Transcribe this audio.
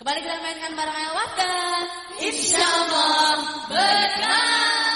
Kembali kita mainkan bareng Elwat Insya Allah berkah.